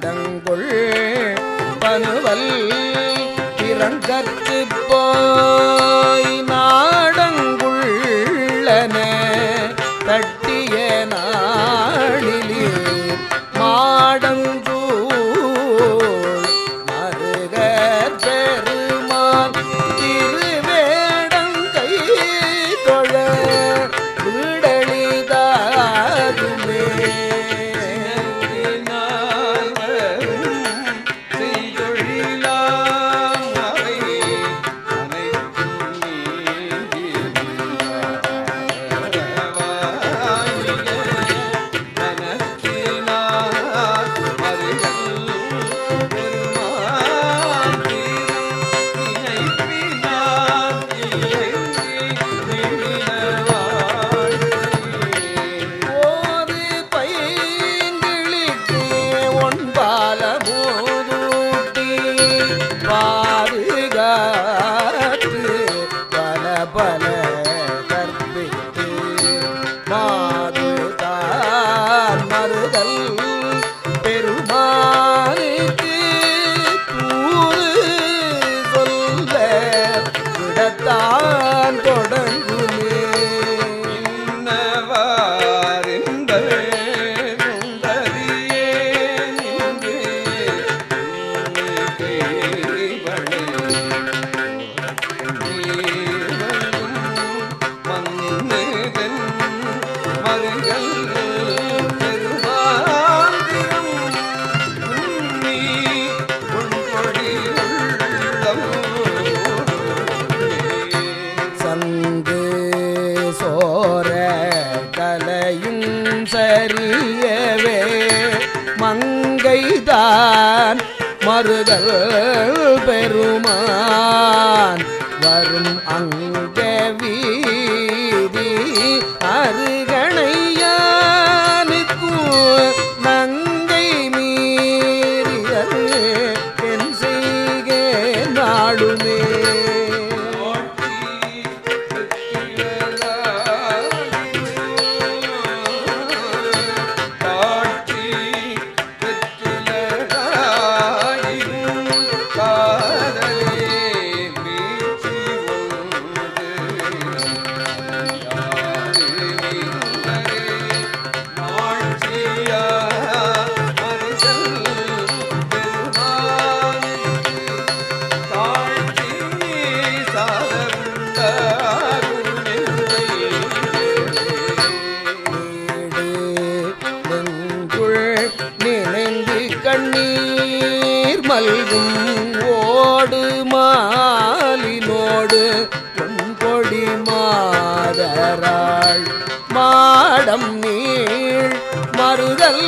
அடங்குள் பனுவல் பிறங்கத்து போய் நாடங்குள்ளன தட்டிய மாறுதல் மருகன் மருகல் பெருமான் வரும் அங்க மலரும் ஓடு மாலினோடு பொன்கொடி மாதராள். மாடம் நீள் மறுதல்